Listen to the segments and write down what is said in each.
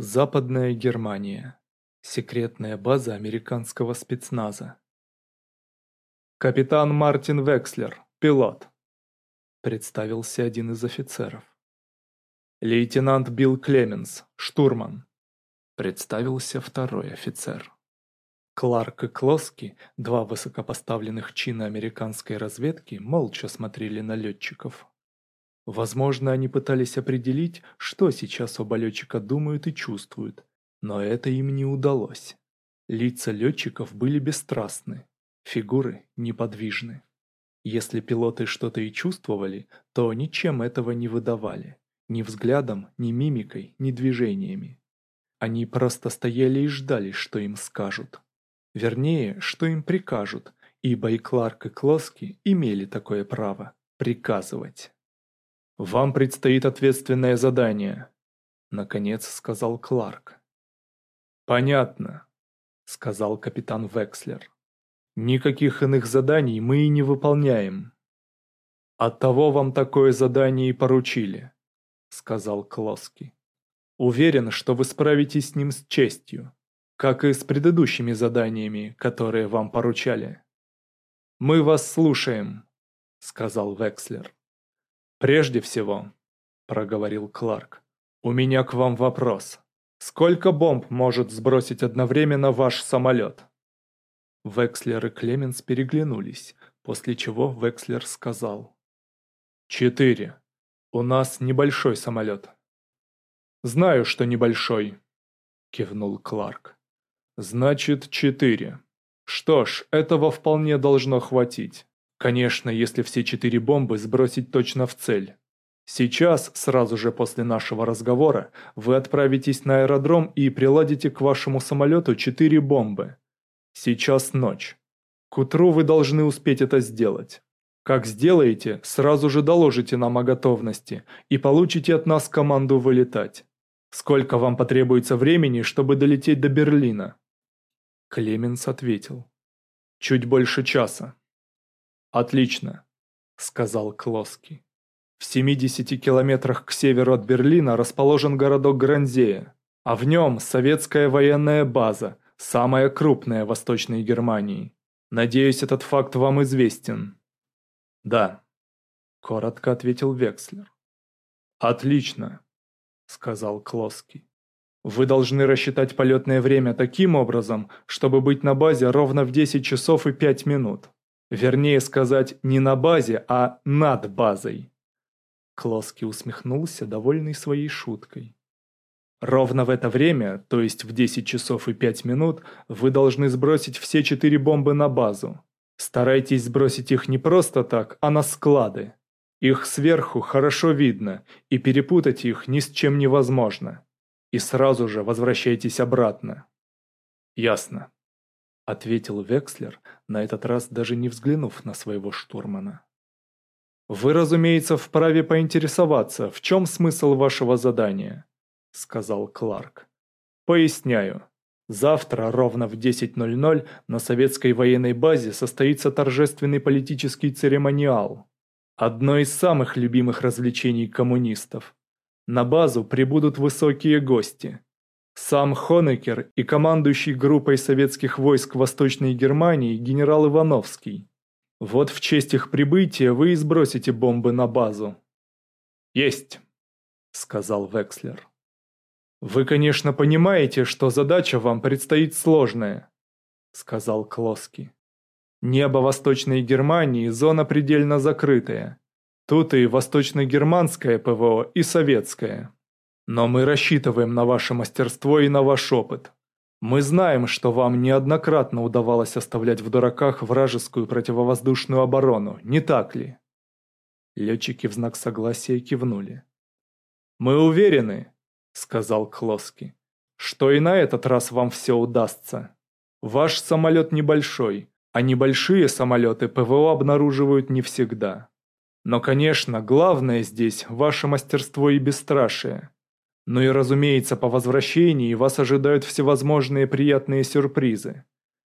Западная Германия. Секретная база американского спецназа. «Капитан Мартин Векслер, пилот», — представился один из офицеров. «Лейтенант Билл Клеменс, штурман», — представился второй офицер. Кларк и Клоски, два высокопоставленных чина американской разведки, молча смотрели на летчиков. Возможно, они пытались определить, что сейчас оба летчика думают и чувствуют, но это им не удалось. Лица летчиков были бесстрастны, фигуры неподвижны. Если пилоты что-то и чувствовали, то ничем этого не выдавали. Ни взглядом, ни мимикой, ни движениями. Они просто стояли и ждали, что им скажут. Вернее, что им прикажут, ибо и Кларк, и Клоски имели такое право – приказывать. Вам предстоит ответственное задание, наконец сказал Кларк. Понятно, сказал капитан Векслер. Никаких иных заданий мы и не выполняем. Оттого вам такое задание и поручили, сказал Клоски. Уверен, что вы справитесь с ним с честью, как и с предыдущими заданиями, которые вам поручали. Мы вас слушаем, сказал Векслер. «Прежде всего», — проговорил Кларк, — «у меня к вам вопрос. Сколько бомб может сбросить одновременно ваш самолет?» Векслер и Клеменс переглянулись, после чего Векслер сказал. «Четыре. У нас небольшой самолет». «Знаю, что небольшой», — кивнул Кларк. «Значит, четыре. Что ж, этого вполне должно хватить. Конечно, если все четыре бомбы сбросить точно в цель. Сейчас, сразу же после нашего разговора, вы отправитесь на аэродром и приладите к вашему самолету четыре бомбы. Сейчас ночь. К утру вы должны успеть это сделать. Как сделаете, сразу же доложите нам о готовности и получите от нас команду вылетать. Сколько вам потребуется времени, чтобы долететь до Берлина?» Клеменс ответил. «Чуть больше часа». «Отлично», — сказал Клоски. «В 70 километрах к северу от Берлина расположен городок Гранзея, а в нем советская военная база, самая крупная в Восточной Германии. Надеюсь, этот факт вам известен». «Да», — коротко ответил Векслер. «Отлично», — сказал Клоски. Вы должны рассчитать полетное время таким образом, чтобы быть на базе ровно в 10 часов и 5 минут. Вернее сказать, не на базе, а над базой. Клоски усмехнулся, довольный своей шуткой. Ровно в это время, то есть в 10 часов и 5 минут, вы должны сбросить все четыре бомбы на базу. Старайтесь сбросить их не просто так, а на склады. Их сверху хорошо видно, и перепутать их ни с чем невозможно. И сразу же возвращайтесь обратно. Ясно ответил Векслер, на этот раз даже не взглянув на своего штурмана. «Вы, разумеется, вправе поинтересоваться, в чем смысл вашего задания», — сказал Кларк. «Поясняю. Завтра ровно в 10.00 на советской военной базе состоится торжественный политический церемониал. Одно из самых любимых развлечений коммунистов. На базу прибудут высокие гости. Сам Хонекер и командующий группой советских войск Восточной Германии генерал Ивановский. Вот в честь их прибытия вы и сбросите бомбы на базу. Есть, сказал Векслер. Вы, конечно, понимаете, что задача вам предстоит сложная, сказал Клоски. Небо Восточной Германии – зона предельно закрытая. Тут и восточно-германское ПВО, и советское. Но мы рассчитываем на ваше мастерство и на ваш опыт. Мы знаем, что вам неоднократно удавалось оставлять в дураках вражескую противовоздушную оборону, не так ли?» Летчики в знак согласия кивнули. «Мы уверены», — сказал Клоски, — «что и на этот раз вам все удастся. Ваш самолет небольшой, а небольшие самолеты ПВО обнаруживают не всегда. Но, конечно, главное здесь — ваше мастерство и бесстрашие». Но и, разумеется, по возвращении вас ожидают всевозможные приятные сюрпризы.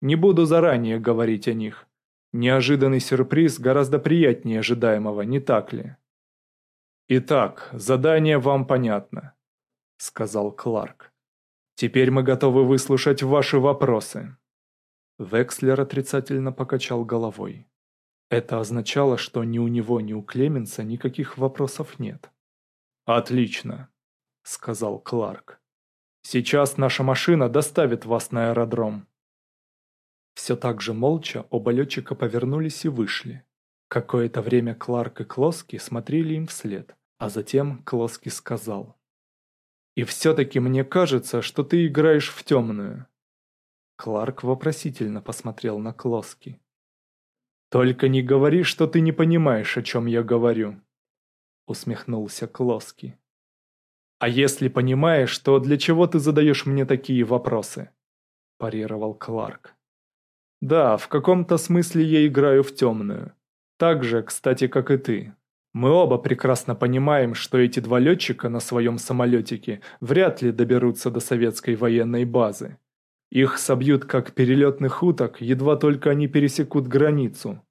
Не буду заранее говорить о них. Неожиданный сюрприз гораздо приятнее ожидаемого, не так ли? «Итак, задание вам понятно», — сказал Кларк. «Теперь мы готовы выслушать ваши вопросы». Векслер отрицательно покачал головой. Это означало, что ни у него, ни у Клеменса никаких вопросов нет. «Отлично», — сказал Кларк. «Сейчас наша машина доставит вас на аэродром». Все так же молча оба летчика повернулись и вышли. Какое-то время Кларк и Клоски смотрели им вслед, а затем Клоски сказал. «И все-таки мне кажется, что ты играешь в темную». Кларк вопросительно посмотрел на Клоски. «Только не говори, что ты не понимаешь, о чем я говорю», — усмехнулся Клоски. «А если понимаешь, то для чего ты задаешь мне такие вопросы?» – парировал Кларк. «Да, в каком-то смысле я играю в темную. Так же, кстати, как и ты. Мы оба прекрасно понимаем, что эти два летчика на своем самолетике вряд ли доберутся до советской военной базы. Их собьют как перелетных уток, едва только они пересекут границу.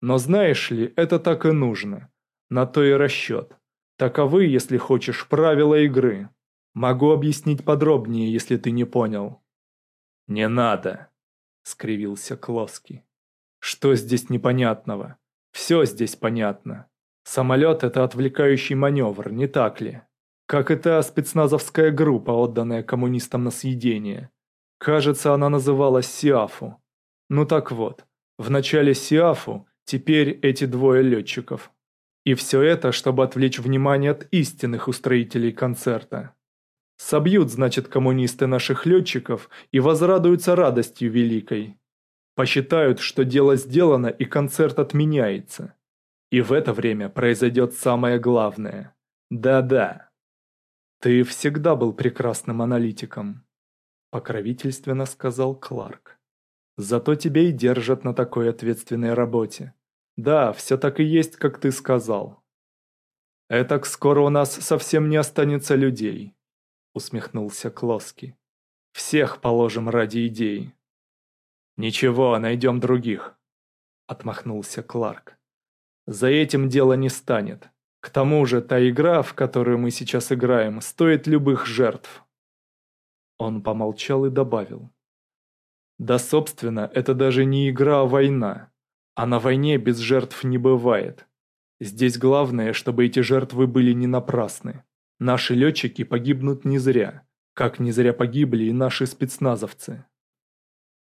Но знаешь ли, это так и нужно. На то и расчет. Таковы, если хочешь, правила игры. Могу объяснить подробнее, если ты не понял». «Не надо», — скривился Клоски. «Что здесь непонятного? Все здесь понятно. Самолет — это отвлекающий маневр, не так ли? Как и та спецназовская группа, отданная коммунистам на съедение. Кажется, она называлась Сиафу. Ну так вот, в начале Сиафу, теперь эти двое летчиков. И все это, чтобы отвлечь внимание от истинных устроителей концерта. Собьют, значит, коммунисты наших летчиков и возрадуются радостью великой. Посчитают, что дело сделано и концерт отменяется. И в это время произойдет самое главное. Да-да. Ты всегда был прекрасным аналитиком, покровительственно сказал Кларк. Зато тебя и держат на такой ответственной работе. Да, все так и есть, как ты сказал. Этак скоро у нас совсем не останется людей, усмехнулся Клоски. Всех положим ради идей. Ничего, найдем других, отмахнулся Кларк. За этим дело не станет. К тому же та игра, в которую мы сейчас играем, стоит любых жертв. Он помолчал и добавил. Да, собственно, это даже не игра, а война. А на войне без жертв не бывает. Здесь главное, чтобы эти жертвы были не напрасны. Наши летчики погибнут не зря, как не зря погибли и наши спецназовцы.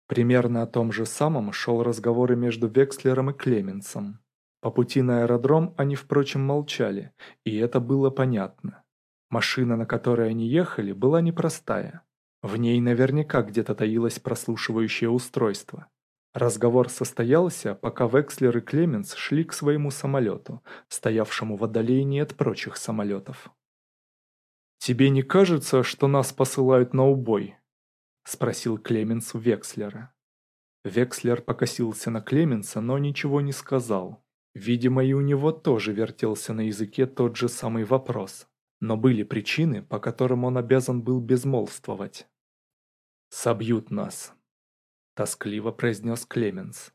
Примерно о том же самом шел разговор между Векслером и Клеменсом. По пути на аэродром они, впрочем, молчали, и это было понятно. Машина, на которой они ехали, была непростая. В ней наверняка где-то таилось прослушивающее устройство. Разговор состоялся, пока Векслер и Клеменс шли к своему самолету, стоявшему в отдалении от прочих самолетов. «Тебе не кажется, что нас посылают на убой?» – спросил Клеменс у Векслера. Векслер покосился на Клеменса, но ничего не сказал. Видимо, и у него тоже вертелся на языке тот же самый вопрос. Но были причины, по которым он обязан был безмолвствовать. «Собьют нас», тоскливо произнес Клеменс.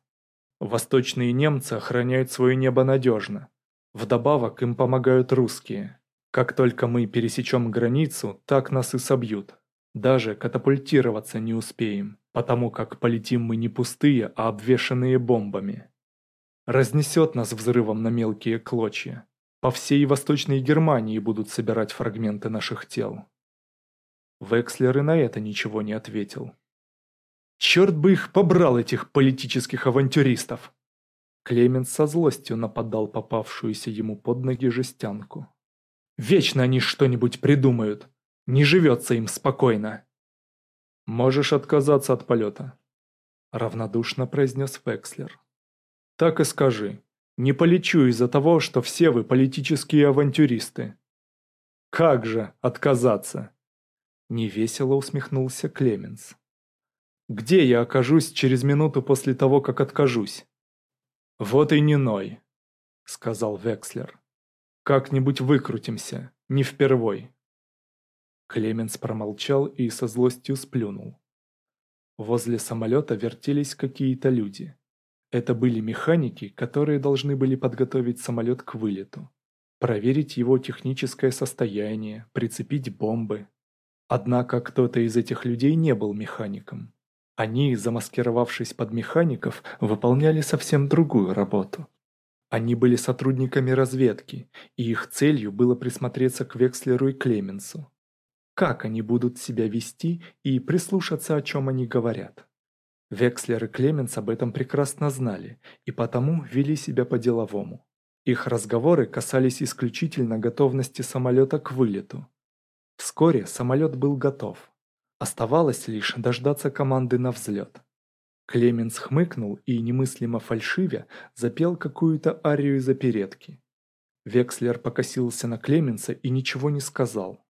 Восточные немцы охраняют свое небо надежно. Вдобавок им помогают русские. Как только мы пересечем границу, так нас и собьют. Даже катапультироваться не успеем, потому как полетим мы не пустые, а обвешанные бомбами. Разнесет нас взрывом на мелкие клочья. По всей Восточной Германии будут собирать фрагменты наших тел. Векслер и на это ничего не ответил. Черт бы их побрал, этих политических авантюристов!» Клемен со злостью нападал попавшуюся ему под ноги жестянку. «Вечно они что-нибудь придумают. Не живется им спокойно». «Можешь отказаться от полета», — равнодушно произнес Векслер. «Так и скажи. Не полечу из-за того, что все вы политические авантюристы». «Как же отказаться?» — невесело усмехнулся Клеменс. Где я окажусь через минуту после того, как откажусь? Вот и не ной, сказал Векслер. Как-нибудь выкрутимся, не впервой. Клеменс промолчал и со злостью сплюнул. Возле самолета вертелись какие-то люди. Это были механики, которые должны были подготовить самолет к вылету, проверить его техническое состояние, прицепить бомбы. Однако кто-то из этих людей не был механиком. Они, замаскировавшись под механиков, выполняли совсем другую работу. Они были сотрудниками разведки, и их целью было присмотреться к Векслеру и Клеменсу. Как они будут себя вести и прислушаться, о чем они говорят. Векслер и Клеменс об этом прекрасно знали, и потому вели себя по-деловому. Их разговоры касались исключительно готовности самолета к вылету. Вскоре самолет был готов. Оставалось лишь дождаться команды на взлет. Клеменс хмыкнул и, немыслимо фальшивя, запел какую-то арию из оперетки. Векслер покосился на Клеменса и ничего не сказал.